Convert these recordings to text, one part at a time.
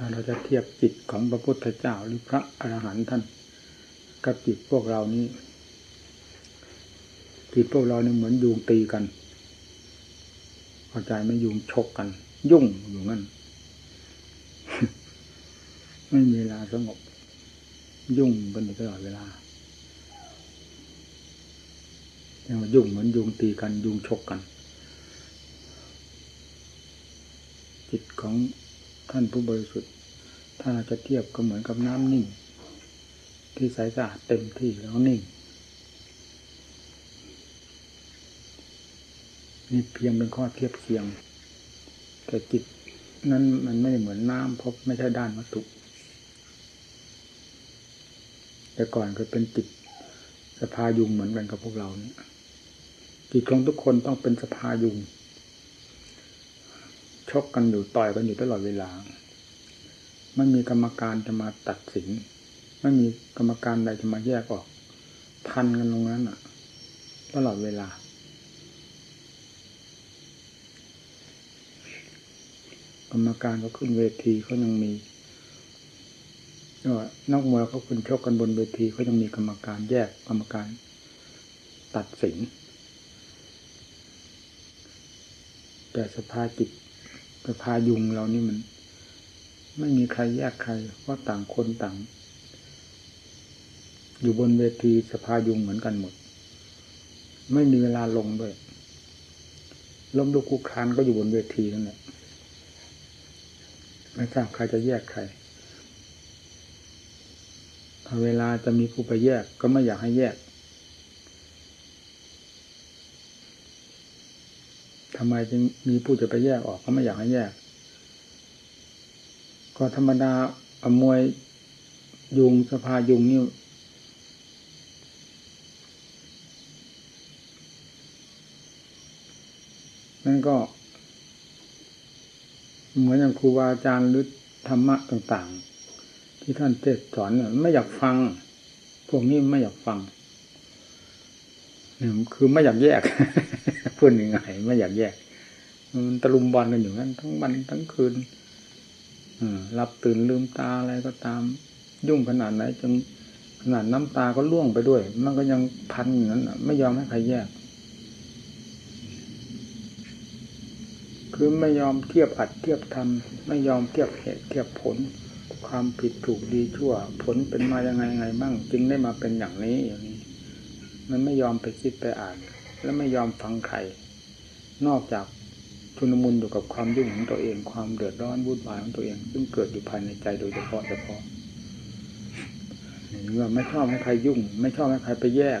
ถ้าเราจะเทียบจิตของพระพุทธเจ้าหรือพระอรหันต์ท่านกับจิตพวกเรานี้จิตพวกเราเนี่ยเหมือนยุงตีกันเข้าใจไม่ยุงชกกัน ยุ่งอยู่นั่นไม่มีเวลาสงบ ยุ่งกันตลอดเวลาเรียกว่ายุ่งเหมือนยุงตีกันยุงชกกัน จิตของ ท่านผู้บริสุทธิ์ ถ้าเราจะเทียบก็เหมือนกับน้ำนิ่ง ที่ใสสะอาดเต็มที่แล้วนิ่งนี่เพียงเป็นข้อเทียบเคียง แต่จิตนั้นมันไม่เหมือนน้ำเพราะไม่ใช่ด้านวัตถุ แต่ก่อนก็เป็นจิตสภายุงเหมือนกันกับพวกเราเนี่ยจิตของทุกคนต้องเป็นสภายุง ชกกันอยู่ต่อยกันอยู่ตลอดเวลา ไม่มีกรรมการจะมาตัดสิน ไม่มีกรรมการใดจะมาแยกออก พันกันตรงนั้นอะ ตลอดเวลา กรรมการก็ขึ้นเวทีเขายังมีก็นักมวยเขาคุณชกกันบนเวทีเขายังมีกรรมการแยกกรรมการตัดสินแต่สภาจิต สภายุงเรานี่มัน ไม่มีใครแยกใครเพราะต่างคนต่าง อยู่บนเวทีสภายุงเหมือนกันหมด ไม่มีเวลาลงด้วยล้มลุกคุกคานก็อยู่บนเวทีนั่นแหละไม่ทราบใครจะแยกใครเวลาจะมีผู้ไปแยกก็ไม่อยากให้แยก ทำไมจึงมีผู้จะไปแยกออกก็ไม่อยากให้แยก ก็ธรรมดาอมวยยุงสภายุงนี่นั่นก็ เหมือนอย่างครูบาอาจารย์หรือธรรมะต่าง ๆ ที่ท่านเทศสอนเนี่ยไม่อยากฟัง พวกนี้ไม่อยากฟัง คือไม่อยากแยกพูดยังไงไม่อยากแยกมันตะลุมบอลกันอยู่นั้นทั้งวันทั้งคืนหลับตื่นลืมตาอะไรก็ตาม ยุ่งขนาดไหนจนขนาดน้ำตาก็ล่วงไปด้วย มันก็ยังพันอย่างนั้นไม่ยอมให้ใครแยก คือไม่ยอมเทียบอัดเทียบทำไม่ยอมเทียบเหตุเทียบผล ความผิดถูกดีชั่ว ผลเป็นมายังไงไงบ้าง จึงได้มาเป็นอย่างนี้อย่างนี้ มันไม่ยอมไปคิดไปอ่าน และไม่ยอมฟังใคร นอกจากชุนมุนอยู่กับความยุ่งของตัวเอง ความเดือดร้อนวุ่นวายของตัวเอง ซึ่งเกิดอยู่ภายในใจโดยเฉพาะเฉพาะเมื่อไม่ชอบให้ใครยุ่ง ไม่ชอบให้ใครไปแยก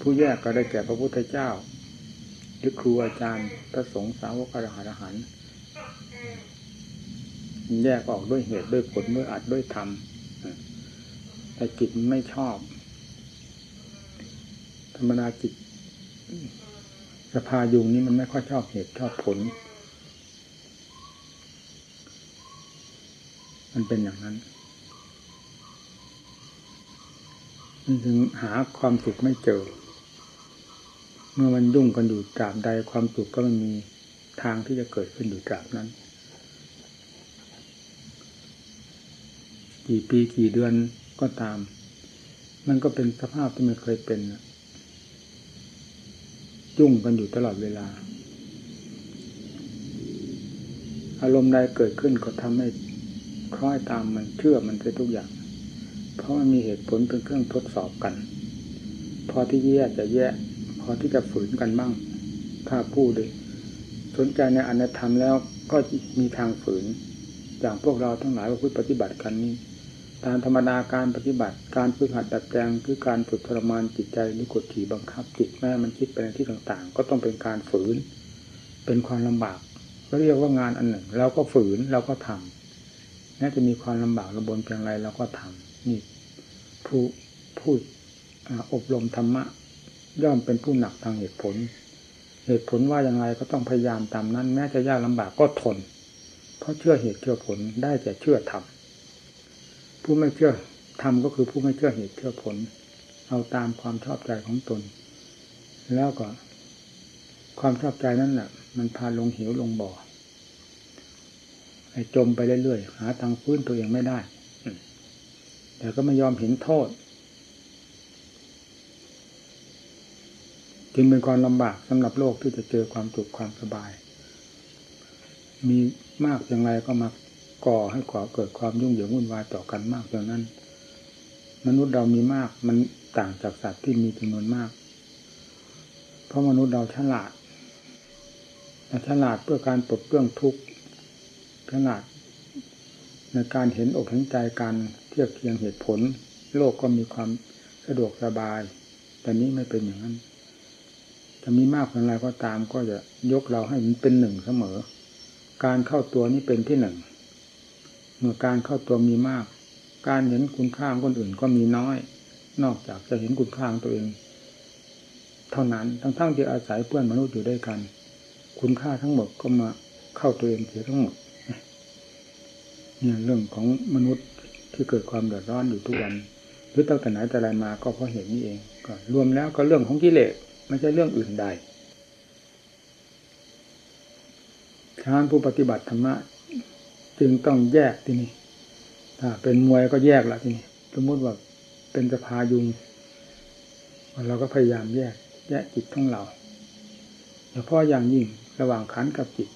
ผู้แยกก็ได้แก่พระพุทธเจ้า หรือครูอาจารย์พระสงฆ์สาวกอรหันอรหันแยกออกด้วยเหตุด้วยผลด้วยอัดด้วยธรรม แต่จิตไม่ชอบ ธรรมดาจิตสภายุงนี้มันไม่ค่อยชอบเหตุชอบผล มันเป็นอย่างนั้นมันถึงหาความสุขไม่เจอ เมื่อมันยุ่งกันอยู่ตราบใดความสุขก็ไม่มีทางที่จะเกิดขึ้นอยู่ตราบนั้น กี่ปีกี่เดือน ก็ตาม มันก็เป็นสภาพที่ไม่เคยเป็นยุ่งกันอยู่ตลอดเวลา อารมณ์ใดเกิดขึ้นก็ทำให้คล้อยตามมันเชื่อมันไปทุกอย่าง เพราะมันมีเหตุผลเป็นเครื่องทดสอบกัน พอที่แย่จะแย่พอที่จะฝืนกันบ้างถ้าพูดเลยสนใจในอนัตธรรมแล้วก็มีทางฝืน อย่างพวกเราทั้งหลายว่าพุทธปฏิบัติกันนี้ ตามธรรมดาการปฏิบัติ การฝึกหัดดัดแปลงคือการฝึกทรมานจิตใจหรือกดขี่บังคับจิตแม่มันคิดไปในที่ต่างๆ ก็ต้องเป็นการฝืน เป็นความลำบากก็เรียกว่างานอันหนึ่งเราก็ฝืนเราก็ทำแม้จะมีความลำบากระบนเพียงไรเราก็ทำนี่ผู้ผู้อบรมธรรมะ ย่อมเป็นผู้หนักทางเหตุผล เหตุผลว่าอย่างไรก็ต้องพยายามตามนั้น แม้จะยากลำบากก็ทน เพราะเชื่อเหตุเชื่อผลได้แต่เชื่อธรรม ผู้ไม่เชื่อทำก็คือผู้ไม่เชื่อเหตุเชื่อผล เอาตามความชอบใจของตน แล้วก็ ความชอบใจนั่นแหละมันพาลงหิวลงบ่อให้จมไปเรื่อยๆหาทางฟื้นตัวเองไม่ได้แต่ก็ไม่ยอมเห็นโทษจึงเป็นความลำบากสำหรับโลกที่จะเจอความสุขความสบาย มีมากอย่างไรก็มา ก่อให้ก่อเกิดความยุ่งเหยิงวุ่นวายต่อกันมากอย่างนั้น มนุษย์เรามีมาก มันต่างจากสัตว์ที่มีจำนวนมาก เพราะมนุษย์เราฉลาดฉลาดเพื่อการปลดเปลื้องทุกข์ฉลาดในการเห็นอกเห็นใจการเทียบเคียงเหตุผล โลกก็มีความสะดวกสบาย แต่นี้ไม่เป็นอย่างนั้นจะมีมากเพียงไรก็ตามก็จะยกเราให้มันเป็นหนึ่งเสมอ การเข้าตัวนี้เป็นที่หนึ่ง เมื่อการเข้าตัวมีมาก การเห็นคุณค่าคนอื่นก็มีน้อย นอกจากจะเห็นคุณค่าตัวเอง เท่านั้นทั้งๆที่อาศัยเพื่อนมนุษย์อยู่ด้วยกัน คุณค่าทั้งหมดก็มาเข้าตัวเองเสียทั้งหมดเนี่ยเรื่องของมนุษย์ที่เกิดความเดือดร้อนอยู่ทุกวันหรือตั้งแต่ไหนแต่ไรมาก็เพราะเหตุนี้เองก็รวมแล้วก็เรื่องของกิเลสไม่ใช่เรื่องอื่นใดทานผู้ปฏิบัติธรรมะ จึงต้องแยกที่นี่ถ้าเป็นมวยก็แยกละที่นี่สมมติว่าเป็นสภายุงเราก็พยายามแยก แยกจิตของเราเฉพาะอย่างยิ่งระหว่างขันกับจิต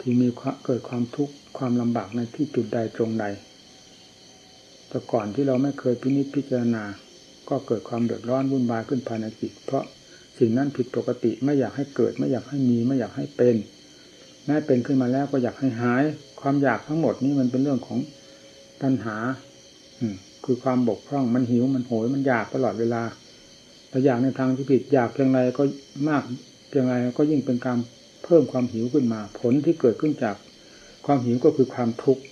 ที่มีเกิดความทุกข์ความลำบากในที่จุดใดตรงใดแต่ก่อนที่เราไม่เคยพินิจพิจารณา ก็เกิดความเดือดร้อนวุ่นวายขึ้นภายในจิต เพราะสิ่งนั้นผิดปกติไม่อยากให้เกิดไม่อยากให้มีไม่อยากให้เป็น แม้เป็นขึ้นมาแล้วก็อยากให้หาย ความอยากทั้งหมดนี้มันเป็นเรื่องของตัณหา อืคือความบกพร่องมันหิวมันโหยมันอยากตลอดเวลาแต่อยากในทางที่ผิดอยากเพียงไรก็มากเพียงไรก็ยิ่งเป็นการเพิ่มความหิวขึ้นมา ผลที่เกิดขึ้นจากความหิวก็คือความทุกข์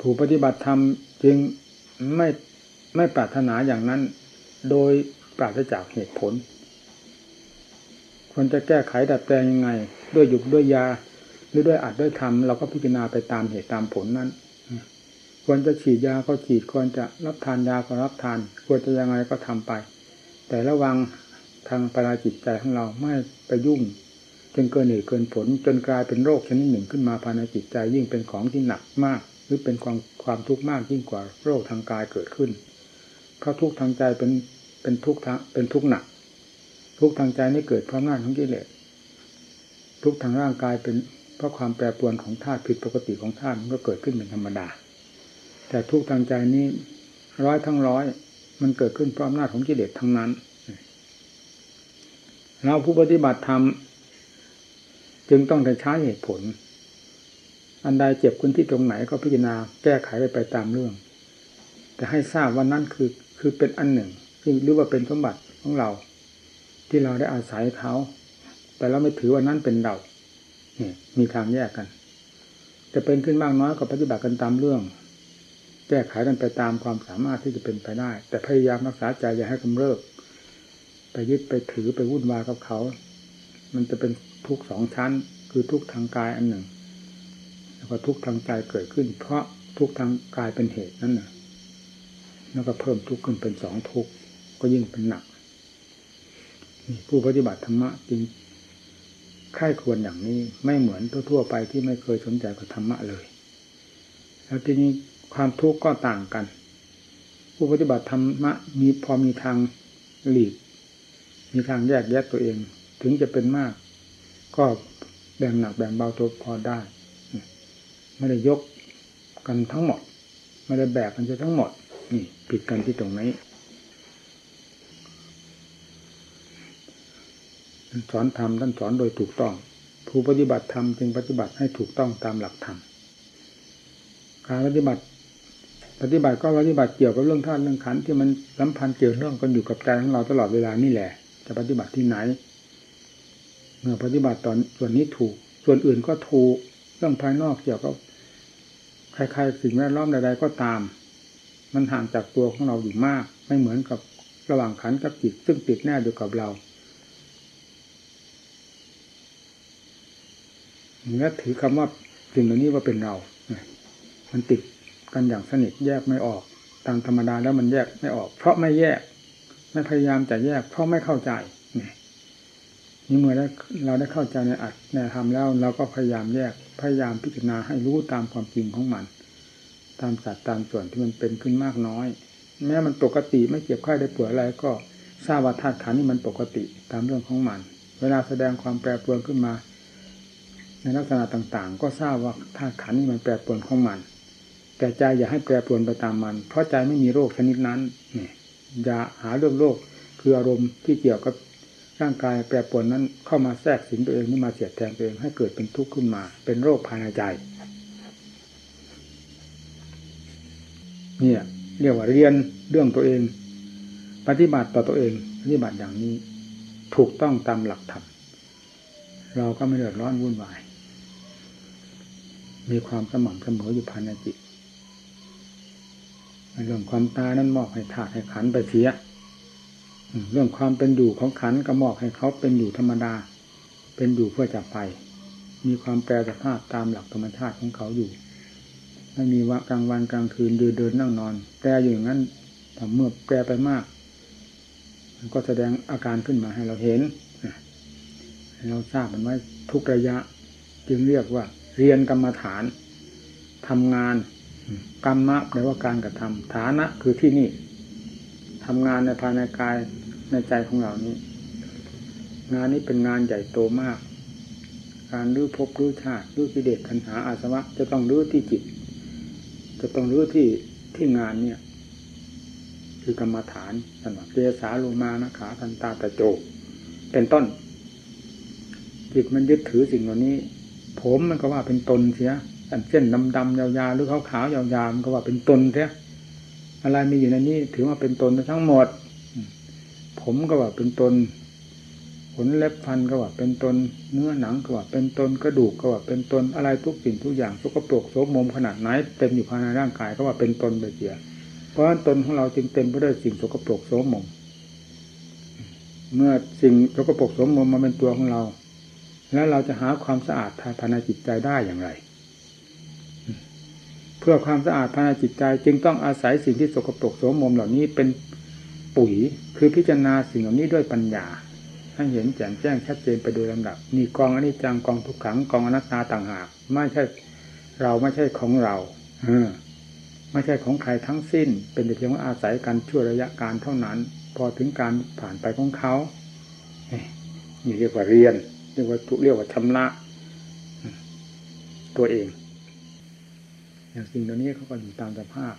ผู้ปฏิบัติธรรมจึงไม่ไม่ปรารถนาอย่างนั้น โดยปราศจากเหตุผล ควรจะแก้ไขดัดแปลงยังไง ด้วยหยุกด้วยยา หรือด้วยอัดด้วยทำเราก็พิจารณาไปตามเหตุตามผลนั้น ควรจะฉีดยาก็ฉีดควรจะรับทานยาก็รับทาน ควรจะยังไงก็ทำไป แต่ระวังทางปราจิตใจของเราไม่ไปยุ่งจนเกินเหตุเกินผลจนกลายเป็นโรคชนิดหนึ่งขึ้นมาภายในจิตใจยิ่งเป็นของที่หนักมาก หรือเป็นความความทุกข์มากยิ่งกว่าโรคทางกายเกิดขึ้น เพราะทุกข์ทางใจเป็นเป็นทุกข์เป็นทุกข์หนัก ทุกทางใจนี่เกิดเพราะหน้าของกิเลสทุกทางร่างกายเป็นเพราะความแปรปรวนของธาตุผิดปกติของธาตุมันก็เกิดขึ้นเป็นธรรมดา แต่ทุกทางใจนี้ร้อยทั้งร้อย มันเกิดขึ้นเพราะอำนาจของกิเลสทั้งนั้น เราผู้ปฏิบัติธรรมจึงต้องใช้เหตุผล อันใดเจ็บคุณที่ตรงไหนก็พิจารณาแก้ไขไปไปตามเรื่อง แต่ให้ทราบว่านั่นคือคือเป็นอันหนึ่งหรือว่าเป็นสมบัติของเรา ที่เราได้อาศัยเขา แต่เราไม่ถือว่านั่นเป็นเราเนี่ยมีทางแยกกัน จะเป็นขึ้นมากน้อยก็ปฏิบัติกันตามเรื่อง แก้ไขกันไปตามความสามารถที่จะเป็นไปได้ แต่พยายามรักษาใจอย่าให้กำเริบไปยึดไปถือไปวุ่นวายกับเขา มันจะเป็นทุกสองชั้น คือทุกทางกายอันหนึ่ง แล้วก็ทุกทางใจเกิดขึ้น เพราะทุกทางกายเป็นเหตุนั่นน่ะแล้วก็เพิ่มทุกข์ขึ้นเป็นสองทุกข์ก็ยิ่งเป็นหนัก ผู้ปฏิบัติธรรมะจริงค่ายควรอย่างนี้ไม่เหมือนทั่วๆไปที่ไม่เคยสนใจกับธรรมะเลย แล้วทีนี้ความทุกข์ก็ต่างกัน ผู้ปฏิบัติธรรมะมีพอมีทางหลีก มีทางแยกแยะตัวเอง ถึงจะเป็นมาก ก็แบ่งหนักแบ่งเบาตัวพอได้ ไม่ได้ยกกันทั้งหมด ไม่ได้แบกกันจะทั้งหมด นี่ผิดกันที่ตรงนี้ สอนธรรมท่านสอนโดยถูกต้อง ผู้ปฏิบัติธรรมจึงปฏิบัติให้ถูกต้องตามหลักธรรมการปฏิบัติ ปฏิบัติก็ปฏิบัติเกี่ยวกับเรื่องธาตุเรื่องขันที่มันสัมพันธ์เกี่ยวเรื่องกันอยู่กับใจของเราตลอดเวลานี่แหละ จะปฏิบัติที่ไหนเมื่อปฏิบัติตอนส่วนนี้ถูก ส่วนอื่นก็ถูกเรื่องภายนอกเกี่ยวกับใครๆสิ่งแวดล้อมใดๆก็ตาม มันห่างจากตัวของเราอยู่มาก ไม่เหมือนกับระหว่างขันกับจิตซึ่งติดแน่อยู่กับเรา เนื้อถือคำว่าสิ่งเหล่านี้ว่าเป็นเรา มันติดกันอย่างสนิทแยกไม่ออก ตามธรรมดาแล้วมันแยกไม่ออก เพราะไม่แยก ไม่พยายามจะแยก เพราะไม่เข้าใจนี่เมื่อเราได้เข้าใจในอัดในธรรมแล้วเราก็พยายามแยกพยายามพิจารณาให้รู้ตามความจริงของมัน ตามสัดตามส่วนที่มันเป็นขึ้นมากน้อย แม้มันปกติไม่เจ็บไข้ได้ป่วยอะไรก็ทราบว่าธาตุขันนี่มันปกติตามเรื่องของมัน เวลาแสดงความแปรปรวนขึ้นมา ในลักษณะต่างๆ ก็ทราบว่าธาตุขันนี่มันแปรปรวนของมัน แต่ใจอย่าให้แปรปรวนไปตามมัน เพราะใจไม่มีโรคชนิดนั้นนี่อย่าหาเรื่องโรคคืออารมณ์ที่เกี่ยวกับร่างกายแปรปรวนนั้นเข้ามาแทรกสิงตัวเองนี่มาเสียดแทงตัวเองให้เกิดเป็นทุกข์ขึ้นมา เป็นโรคภายในใจเนี่ยเรียกว่าเรียนเรื่องตัวเอง ปฏิบัติต่อตัวเองปฏิบัติอย่างนี้ ถูกต้องตามหลักธรรมเราก็ไม่เดือดร้อนวุ่นวาย มีความสม่ำเสมออยู่ภายในจิตเรื่องความตายนั้นมอบให้ธาตุให้ขันไปเสียเรื่องความเป็นอยู่ของขันก็มอบให้เขาเป็นอยู่ธรรมดา เป็นอยู่เพื่อจะไป มีความแปรสภาพตามหลักธรรมชาติของเขาอยู่ไม่มีว่ากลางวันกลางคืนเดินเดินนั่งนอน แปรอยู่อย่างนั้นแต่เมื่อแปรไปมาก มันก็แสดงอาการขึ้นมาให้เราเห็นเราทราบมันไว้ทุกระยะ จึงเรียกว่า เรียนกรรมฐานทำงานกรรมะแปลว่าการกระทำฐานะคือที่นี่ทำงานในภายในกายในใจของเรานี้ งานนี้เป็นงานใหญ่โตมาก การรื้อภพรื้อชาติรื้อกิเลสทันหาอาสวะ จะต้องรื้อที่จิต จะต้องรื้อที่ที่งานเนี่ย คือกรรมฐานสำหรับเจสาโลมานะขาทันตาตะโจเป็นต้น จิตมันยึดถือสิ่งเหล่านี้ ผมมันก็ว่าเป็นตนเสียเส้นดำๆยาวๆหรือขาวๆยาวๆมันก็ว่าเป็นตนเสียอะไรมีอยู่ในนี้ถือว่าเป็นตนทั้งหมด ผมก็ว่าเป็นตนขนเล็บฟันก็ว่าเป็นตนเนื้อหนังก็ว่าเป็นตนกระดูกก็ว่าเป็นตนอะไรทุกสิ่งทุกอย่างสกปรกโสมมขนาดไหนเต็มอยู่ภายในร่างกายก็ว่าเป็นตนไปเสียเพราะตนของเราจึงเต็มไปด้วยสิ่งสกปรกโสมม เมื่อสิ่งสกปรกโสมมมาเป็นตัวของเรา แล้วเราจะหาความสะอาดภายในจิตใจได้อย่างไร เพื่อความสะอาดภายในจิตใจจึงต้องอาศัยสิ่งที่สกปรกโสมมเหล่านี้เป็นปุ๋ย คือพิจารณาสิ่งเหล่านี้ด้วยปัญญาให้เห็นแจ่มแจ้งชัดเจนไปโดยลำดับนี่กองอนิจจังกองทุกขังกองอนัตตาต่างหาก ไม่ใช่เราไม่ใช่ของเราเออไม่ใช่ของใครทั้งสิ้น เป็นแต่เพียงว่าอาศัยการช่วระยะการเท่านั้น พอถึงการผ่านไปของเขานี่เรียกว่าเรียน เรียกว่าทุเรียกว่าชำระตัวเอง อย่างสิ่งเหล่านี้เขาก็อยู่ตามสภาพ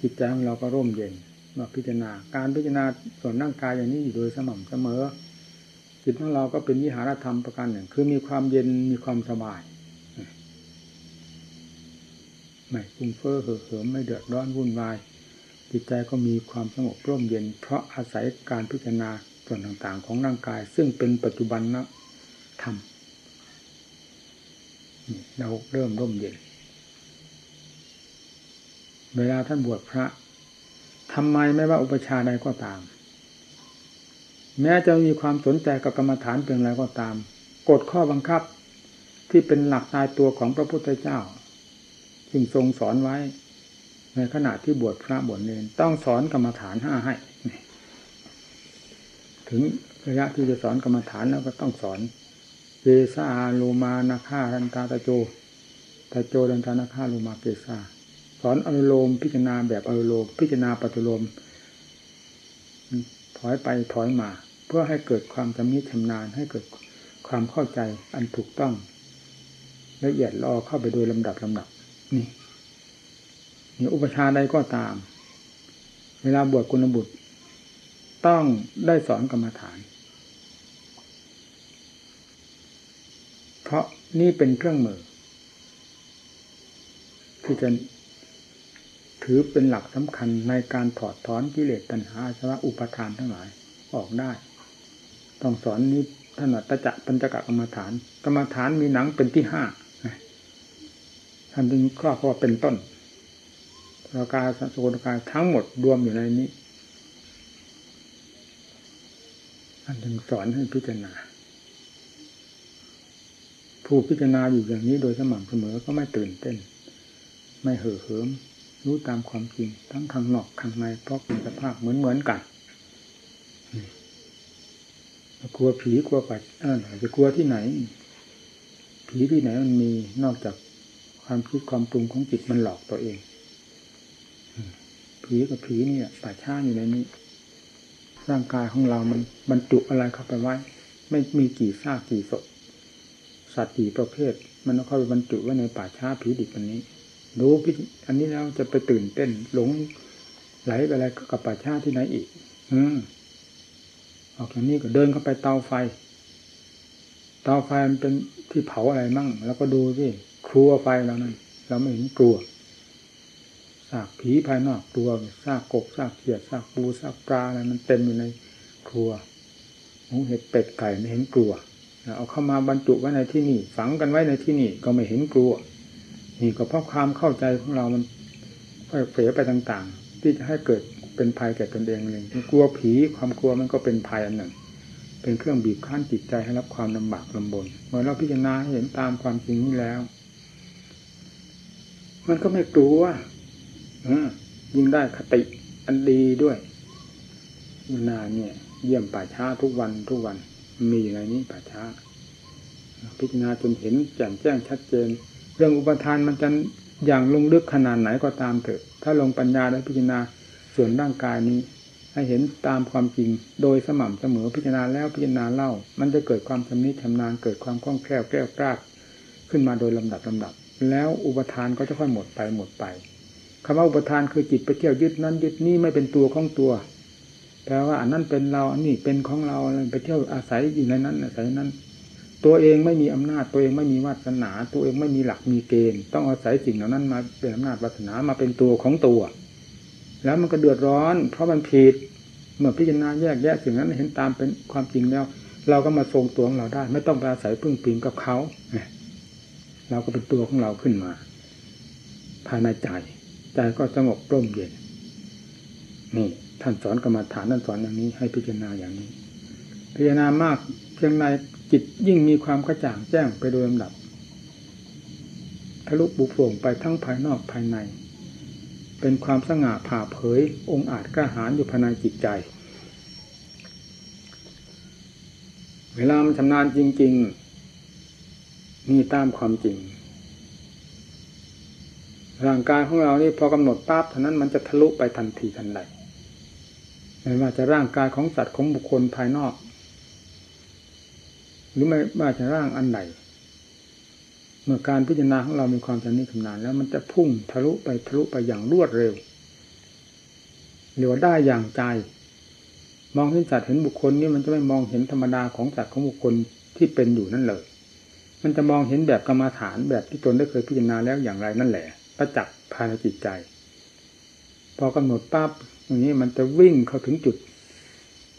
จิตใจของเราก็ร่มเย็นมาพิจารณา การพิจารณาส่วนร่างกายอย่างนี้อยู่โดยสม่ำเสมอ จิตของเราก็เป็นวิหารธรรมประการหนึ่ง คือมีความเย็นมีความสบายไม่ฟุ้งเฟ้อเห่อเหิมไม่เดือดร้อนวุ่นวาย จิตใจก็มีความสงบร่มเย็น เพราะอาศัยการพิจารณาส่วนต่างๆ ของร่างกาย ซึ่งเป็นปัจจุบันนะ ธรรมเราเริ่มร่มเย็น เวลาท่านบวชพระทำไมไม่ว่าอุปชาใดก็ตาม แม้จะมีความสนใจกับกรรมฐานเพียงไรก็ตามกฎข้อบังคับที่เป็นหลักตายตัวของพระพุทธเจ้าจึงทรงสอนไว้ ในขณะที่บวชพระบวชเนรต้องสอนกรรมฐานห้าให้ ถึงระยะที่จะสอนกรรมฐานแล้วก็ต้องสอน เกซาโลมานาคารันตาตะโจตะโจรันตานาคาโลมาเกซาสอนอนุโลมพิจารณาแบบอนุโลมพิจารณาปัจจุลมถอยไปถอยมา เพื่อให้เกิดความจำนิชำนาญให้เกิดความเข้าใจอันถูกต้อง ละเอียดรอเข้าไปโดยลำดับลำดับนี่นี่อุปชาใดก็ตาม เวลาบวชกุณบุตร ต้องได้สอนกรรมฐาน เพราะนี่เป็นเครื่องมือ ที่จะถือเป็นหลักสำคัญในการถอดถอนกิเลสตัณหาสวะอุปทานทั้งหลายออกได้ ต้องสอนนี้ถนัดตะจะปัญจกะกรรมฐาน กรรมฐานมีหนังเป็นที่ห้าท่านจึงครอบว่าเป็นต้นรากาสสกุลกายทั้งหมดรวมอยู่ในนี้ท่านจึงสอนให้พิจารณา ผู้พิจารณาอยู่อย่างนี้โดยสม่ำเสมอก็ไม่ตื่นเต้น ไม่เห่อเหิม รู้ตามความจริง ทั้งข้างนอกข้างในเพราะเป็นสภาพเหมือนเหมือนกันกลัวผีกลัวปัดอ่าจะกลัวที่ไหน ผีที่ไหนมันมีนอกจากความคิดความปรุงของจิตมันหลอกตัวเองผีกับผีนี่ป่าช้าอยู่ในนี้ ร่างกายของเรามันบรรจุอะไรเข้าไปไว้ ไม่มีกี่ซากกี่ศพ สัตว์กี่ประเภท มันเข้าไปบรรจุไว้ในป่าช้าผีดิบอันนี้ รู้พิอันนี้แล้วจะไปตื่นเต้นหลงไหลไปอะไรกับป่าช้าที่ไหนอีก อืมออกจากนี้ก็เดินเข้าไปเตาไฟ เตาไฟมันเป็นที่เผาอะไรมั่ง แล้วก็ดูสิครัวไฟแล้วนั่นเราไม่เห็นกลัวซากผีภายนอกตัวซากกบซากเขียดซากปูซากปลาอะไรมันเต็มอยู่ในครัวหมูเห็ดเป็ดไก่ไม่เห็นกลัว เอาเข้ามาบรรจุไว้ในที่นี่ ฝังกันไว้ในที่นี่ก็ไม่เห็นกลัว นี่ก็เพราะความเข้าใจของเรามันค่อยเผยไปต่างๆ ที่จะให้เกิดเป็นภัยแก่ตนเองเองกลัวผีความกลัวมันก็เป็นภัยอันหนึ่ง เป็นเครื่องบีบคั้นจิตใจให้รับความลำบากลำบนเมื่อเราพิจารณาเห็นตามความจริงนี้แล้ว มันก็ไม่กลัวยิ่งได้คติอันดีด้วยนาเนี่ย เยี่ยมป่าช้าทุกวันทุกวัน มีอยู่ในนี้ป่าช้า พิจารณาจนเห็นแจ่มแจ้งชัดเจน เรื่องอุปทานมันจะอย่างลงลึกขนาดไหนก็ตามเถอะ ถ้าลงปัญญาและพิจารณาส่วนร่างกายนี้ ให้เห็นตามความจริงโดยสม่ำเสมอพิจารณาแล้วพิจารณาเล่า มันจะเกิดความชำนิชำนาญเกิดความคล่องแคล่วแก้วกล้าขึ้นมาโดยลำดับลำดับ แล้วอุปทานก็จะค่อยหมดไปหมดไปคำว่าอุปทานคือจิตไปเที่ยวยึดนั้นยึดนี้ไม่เป็นตัวของตัว แปลว่าอันนั้นเป็นเราอันนี้เป็นของเราไปเที่ยวอาศัยอยู่ในนั้นอาศัยนั้น ตัวเองไม่มีอำนาจตัวเองไม่มีวาสนา ตัวเองไม่มีหลักมีเกณฑ์ ต้องอาศัยสิ่งเหล่านั้นมาเป็นอำนาจวาสนามาเป็นตัวของตัว แล้วมันก็เดือดร้อน เพราะมันผิดเมื่อพิจารณาแยกแยะสิ่งนั้นเห็นตามเป็นความจริงแล้ว เราก็มาทรงตัวของเราได้ ไม่ต้องไปอาศัยพึ่งพิงกับเขาเราก็เป็นตัวของเราขึ้นมา ภายในใจ ใจก็สงบร่มเย็นนี่ ท่านสอนกรรมฐานท่านสอนอย่างนี้ ให้พิจารณาอย่างนี้ พิจารณามากเพียงในจิตยิ่งมีความกระจ่างแจ้งไปโดยลำดับทะลุบุโปร่งไปทั้งภายนอกภายใน เป็นความสง่าผ่าเผย องค์อาจกระหารอยู่ภายในจิตใจ เวลามันชำนาญจริง ๆ นี่ตามความจริง ร่างกายของเรานี่พอกำหนดปั๊บเท่านั้นมันจะทะลุไปทันทีทันใด ไม่ว่าจะร่างกายของสัตว์ของบุคคลภายนอก หรือไม่ว่าจะร่างอันใดเมื่อการพิจารณาของเรามีความชำนิชำนาญแล้ว มันจะพุ่งทะลุไปทะลุไปอย่างรวดเร็วหรือว่าได้อย่างใจ มองเห็นสัตว์เห็นบุคคลนี่มันจะไม่มองเห็นธรรมดาของสัตว์ของบุคคลที่เป็นอยู่นั่นเลย มันจะมองเห็นแบบกรรมาฐานแบบที่ตนได้เคยพิจารณาแล้วอย่างไรนั่นแหละประจักษ์ภายในจิตใจ พอกำหนดปั๊บ อย่างนี้มันจะวิ่งเข้าถึงจุด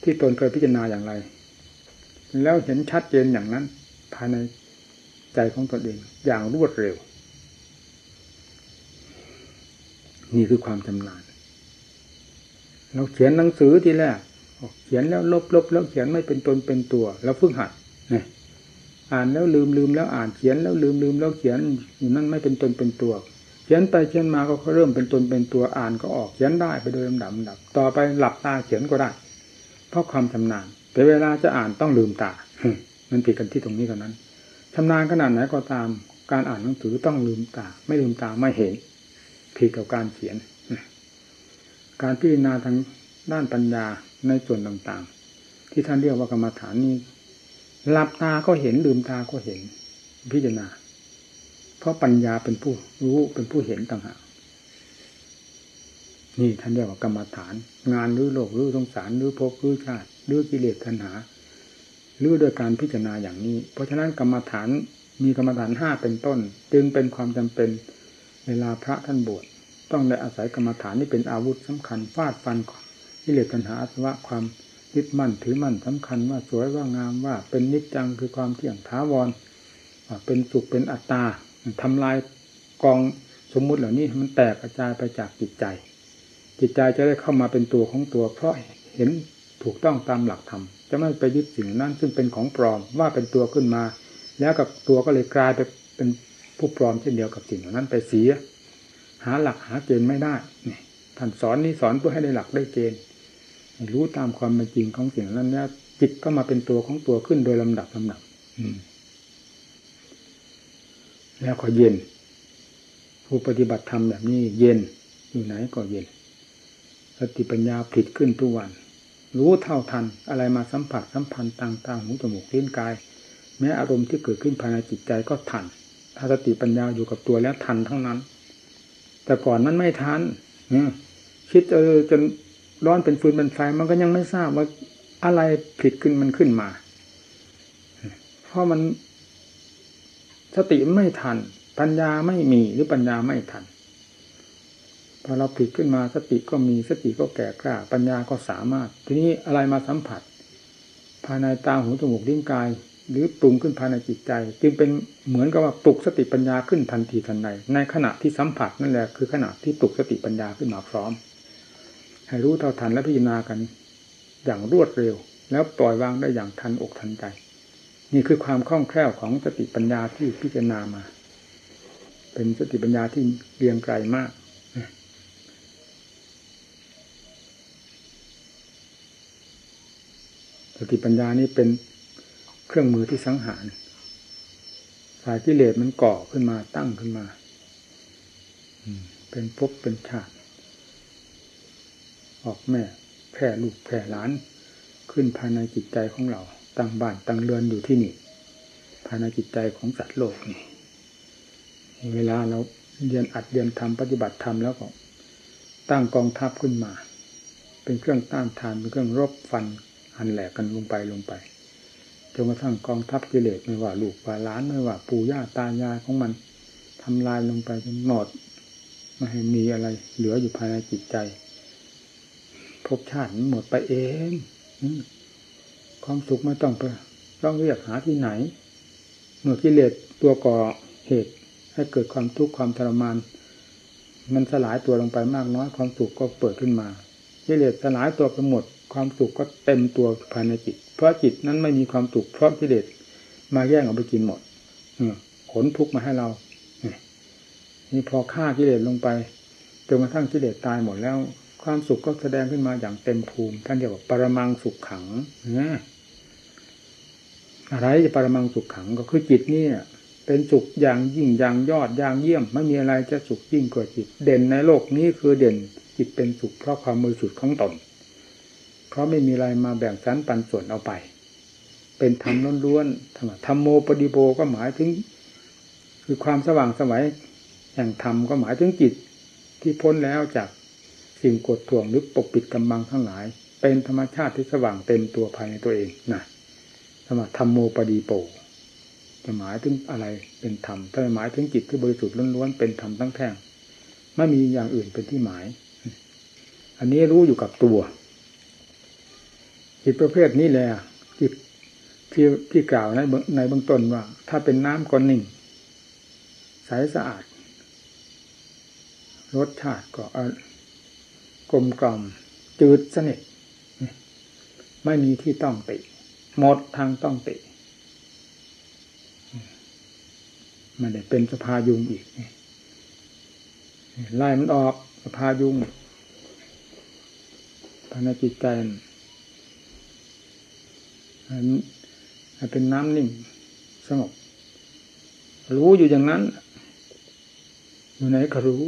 ที่ตนเคยพิจารณาอย่างไร แล้วเห็นชัดเจนอย่างนั้น ภายในใจของตนเอง อย่างรวดเร็ว นี่คือความชำนาญเราเขียนหนังสือทีแรกเขียนแล้วลบลบแล้วเขียนไม่เป็นตนเป็นตัว แล้วฝึกหัดนี่อ่านแล้วลืมลืมแล้วอ่านเขียนแล้วลืมลืมแล้วเขียนอยู่นั่นไม่เป็นตนเป็นตัว เขียนไปเขียนมาก็เริ่มเป็นตนเป็นตัวอ่านก็ออกเขียนได้ไปโดยลำดับดับ ต่อไปหลับตาเขียนก็ได้ เพราะความชำนาญ แต่เวลาจะอ่านต้องลืมตา มันผิดกันที่ตรงนี้เท่านั้นชำนาญขนาดไหนก็ตาม การอ่านหนังสือต้องลืมตา ไม่ลืมตาไม่เห็นผิดกับการเขียน การพิจารณาทางด้านปัญญาในส่วนต่างๆ ที่ท่านเรียกว่ากรรมฐานนี้หลับตาก็เห็นลืมตาก็เห็นพิจารณา เพราะปัญญาเป็นผู้รู้เป็นผู้เห็นต่างหากนี่ท่านเรียกว่ากรรมฐาน งานรือโลกรือสงสารรือภพรือชาติรือกิเลสทันหาหรือโดยการพิจารณาอย่างนี้ เพราะฉะนั้นกรรมฐานมีกรรมฐานห้าเป็นต้น จึงเป็นความจำเป็นเวลาพระท่านบวชต้องได้อาศัยกรรมฐานนี่เป็นอาวุธสำคัญฟาดฟันกิเลสตัณหาสวะความยึดมั่นถือมั่นสำคัญว่าสวยว่างามว่าเป็นนิจจังคือความเที่ยงท้าวรว่าเป็นสุขเป็นอัตตา ทำลายกองสมมุติเหล่านี้มันแตกกระจายไปจากจิตใจ จิตใจจะได้เข้ามาเป็นตัวของตัว เพราะเห็นถูกต้องตามหลักธรรมจะไม่ไปยึดสิ่งนั้นซึ่งเป็นของปลอมว่าเป็นตัวขึ้นมา แล้วกับตัวก็เลยกลายไปเป็นผู้ปลอมเช่นเดียวกับสิ่งเหล่านั้นไปเสีย หาหลักหาเกณฑ์ไม่ได้นี่ท่านสอนนี้สอนเพื่อให้ได้หลักได้เกณฑ์รู้ตามความเป็นจริงของสิ่งนั้นแล้วจิตก็มาเป็นตัวของตัวขึ้นโดยลำดับลำดับอืม แล้วก็เย็น ผู้ปฏิบัติธรรมแบบนี้เย็นอยู่ไหนก็เย็น สติปัญญาผลิตขึ้นทุกวัน รู้เท่าทันอะไรมาสัมผัสสัมพันธ์ต่างๆหูจมูกเลิ้นกาย แม้อารมณ์ที่เกิดขึ้นภายในจิตใจก็ทัน ถ้าสติปัญญาอยู่กับตัวแล้วทันทั้งนั้น แต่ก่อนมันไม่ทันคิดเออจนร้อนเป็นฟืนเป็นไฟมันก็ยังไม่ทราบว่าอะไรผิดขึ้นมันขึ้นมา เพราะมัน สติไม่ทัน ปัญญาไม่มีหรือปัญญาไม่ทันพอเราผิดขึ้นมาสติก็มีสติก็แก่กล้า ปัญญาก็สามารถ ทีนี้อะไรมาสัมผัส ภายในตาหูจมูกลิ้นกาย หรือปรุงขึ้นภายในจิตใจ จึงเป็นเหมือนกับว่าปลุกสติปัญญาขึ้นทันทีทันใดในขณะที่สัมผัสนั่นแหละคือขณะที่ปลุกสติปัญญาขึ้นมาพร้อม ให้รู้เท่าทันและพิจารณากัน อย่างรวดเร็ว แล้วปล่อยวางได้อย่างทันอกทันใจ นี่คือความคล่องแคล่วของสติปัญญาที่พิจารณามา เป็นสติปัญญาที่เรียงไกลมากสติปัญญานี้เป็นเครื่องมือที่สังหารสายกิเลสมันก่อขึ้นมาตั้งขึ้นมาเป็นภพเป็นชาติ ออกแม่แพร่ลูกแพร่หลาน ขึ้นภายในจิตใจของเรา ตั้งบ้านตั้งเรือนอยู่ที่นี่ภายในจิตใจของสัตว์โลกนี่เวลาเราเรียนอัดเรียนทำปฏิบัติธรรมแล้วก็ตั้งกองทัพขึ้นมา เป็นเครื่องต้านทานเป็นเครื่องรบฟันหันแหลกกันลงไปลงไปจนกระทั่งกองทัพกิเลสไม่ว่าลูกว่าล้านไม่ว่าปู่ย่าตายายของมันทำลายลงไปจนหมดไม่ให้มีอะไร เหลืออยู่ภายในจิตใจภพชาติหมดไปเอง ความสุขไม่ต้องไปต้องเรียกหาที่ไหน เมื่อกิเลสตัวก่อเหตุ ให้เกิดความทุกข์ความทรมาน มันสลายตัวลงไปมากน้อยความสุขก็เปิดขึ้นมากิเลสสลายตัวไปหมด ความสุขก็เต็มตัวภายในจิต เพราะจิตนั้นไม่มีความสุขเพราะกิเลสมาแย่งเอาไปกินหมดขนทุกข์มาให้เรานี่พอฆ่ากิเลสลงไปจนกระทั่งกิเลสตายหมดแล้ว ความสุขก็แสดงขึ้นมาอย่างเต็มภูมิท่านเรียกว่าปรมังสุขขังนะ อะไรจะปรมังสุขขังก็คือจิตนี่เป็นสุขอย่างยิ่งอย่างยอดอย่างเยี่ยม ไม่มีอะไรจะสุขยิ่งกว่าจิต เด่นในโลกนี้คือเด่นจิตเป็นสุขเพราะความมือสุดของตน เพราะไม่มีอะไรมาแบ่งสรรปันส่วนเอาไป เป็นธรรมล้วนๆธรรมธรรมโมปฏิโบก็หมายถึง คือความสว่างสวัยแห่งธรรมก็หมายถึงจิตที่พ้นแล้วจากสิ่งกดท่วงหรือปกปิดกำบังทั้งหลาย เป็นธรรมชาติที่สว่างเต็มตัวภายในตัวเองนะ ธรรมธรรมโมปดีโปจะหมายถึงอะไรเป็นธรรมถ้าหมายถึงจิตที่บริสุทธิ์ล้วนๆเป็นธรรมทั้งแท่งไม่มีอย่างอื่นเป็นที่หมาย อันนี้รู้อยู่กับตัว จิตประเภทนี้แหละจิตที่ที่กล่าวในในเบื้องต้นว่า ถ้าเป็นน้ำก้อนหนึ่งใสสะอาด รสชาติก็กลมกล่อมจืดสนิทไม่มีที่ต้องติ หมดทางต้องติมันได้เป็นสภายุงอีกไล่มันออกสภายุงภายในจิตใจมันเป็นน้ำนิ่งสงบรู้อยู่อย่างนั้น อยู่ไหนก็รู้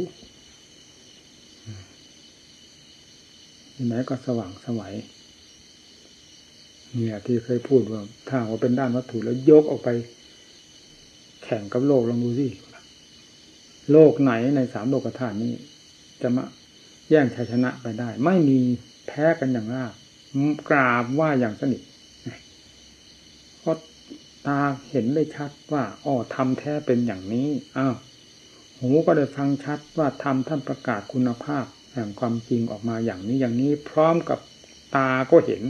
อยู่ไหนก็สว่างสวัย เนี่ยที่เคยพูดว่าถ้าว่าเป็นด้านวัตถุแล้วยกออกไป แข่งกับโลกลองดูสิโลกไหนในสามโลกธาตุนี้ จะมาแย่งชัยชนะไปได้ ไม่มีแพ้กันอย่างรากกราบว่าอย่างสนิทเพราะตาเห็นได้ชัดว่าอ๋อทำแท้เป็นอย่างนี้อ้าวหูก็ได้ฟังชัดว่าทำท่านประกาศคุณภาพ แห่งความจริงออกมาอย่างนี้อย่างนี้ พร้อมกับตาก็เห็น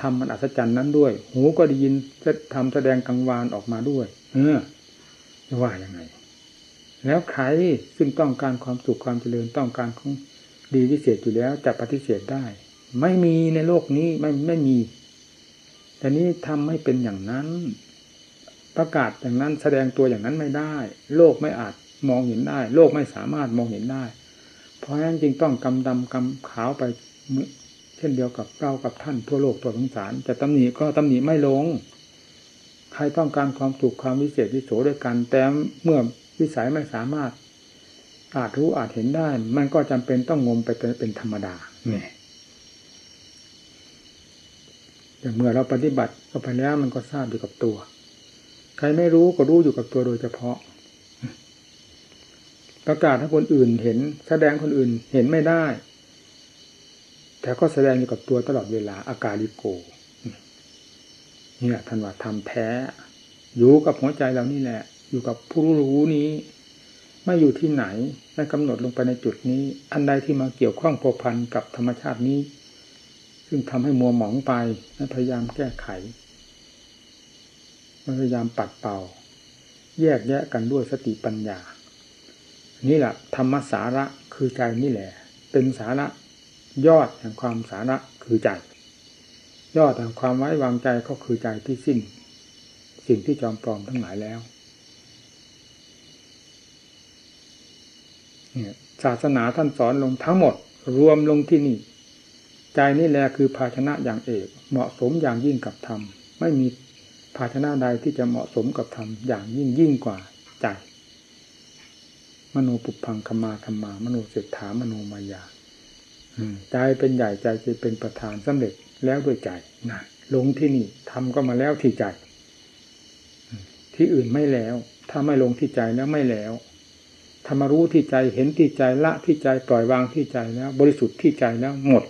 ทำมันอัศจรรย์นั้นด้วย หูก็ได้ยินจะทำแสดงกังวานออกมาด้วย เออจะว่ายังไง แล้วใครซึ่งต้องการความสุขความเจริญต้องการของดีพิเศษอยู่แล้วจะปฏิเสธได้ ไม่มีในโลกนี้ไม่ไม่มี แต่นี้ทำให้เป็นอย่างนั้น ประกาศอย่างนั้นแสดงตัวอย่างนั้นไม่ได้ โลกไม่อาจมองเห็นได้ โลกไม่สามารถมองเห็นได้ เพราะฉะนั้นจึงต้องกำดำกำขาวไป เช่นเดียวกับเรากับท่านทั่วโลกทั่วสงสารจะตำหนิก็ตำหนิไม่ลง ใครต้องการความสุขความวิเศษวิโสด้วยกัน แต่เมื่อวิสัยไม่สามารถ อาจรู้อาจเห็นได้ มันก็จำเป็นต้องงมไปเป็นธรรมดาเนี่ยอย่างเมื่อเราปฏิบัติก็ไปแล้วมันก็ทราบอยู่กับตัว ใครไม่รู้ก็รู้อยู่กับตัวโดยเฉพาะ ประกาศให้คนอื่นเห็น แสดงคนอื่นเห็นไม่ได้ แต่ก็แสดงอยู่กับตัวตลอดเวลาอากาลิโกนี่แหละท่านว่าทำแท้ อยู่กับหัวใจเรานี่แหละ อยู่กับผู้รู้นี้ ไม่อยู่ที่ไหนไม่กำหนดลงไปในจุดนี้ อันใดที่มาเกี่ยวข้องโผพันกับธรรมชาตินี้ ซึ่งทำให้มัวหมองไปพยายามแก้ไขพยายามปัดเป่า แยกแยะกันด้วยสติปัญญา นี่แหละธรรมสาระคือใจนี่แหละ เป็นสาระ ยอดแห่งความสาระคือใจ ยอดแห่งความไว้วางใจก็คือใจที่สิ้น สิ่งที่จอมปลอมทั้งหลายแล้วศาสนาท่านสอนลงทั้งหมด รวมลงที่นี่ ใจนี่แหละคือภาชนะอย่างเอก เหมาะสมอย่างยิ่งกับธรรม ไม่มีภาชนะใดที่จะเหมาะสมกับธรรมอย่างยิ่งยิ่งกว่าใจ มโนปุพังคมาธรรมามโนเศรษฐามโนมายา ใจเป็นใหญ่ใจจะเป็นประธานสำเร็จแล้วด้วยใจนะลงที่นี่ทำก็มาแล้วที่ใจ ที่อื่นไม่แล้ว ถ้าไม่ลงที่ใจแล้วไม่แล้วธรรมารู้ที่ใจเห็นที่ใจละที่ใจปล่อยวางที่ใจแล้ว บริสุทธิ์ที่ใจแล้วหมด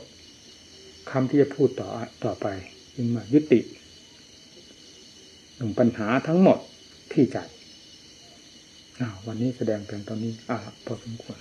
คำที่จะพูดต่อต่อไปจึงมายุติหนึ่งปัญหาทั้งหมดที่ใจวันนี้แสดงเพียงตอนนี้อ่าพอสมควร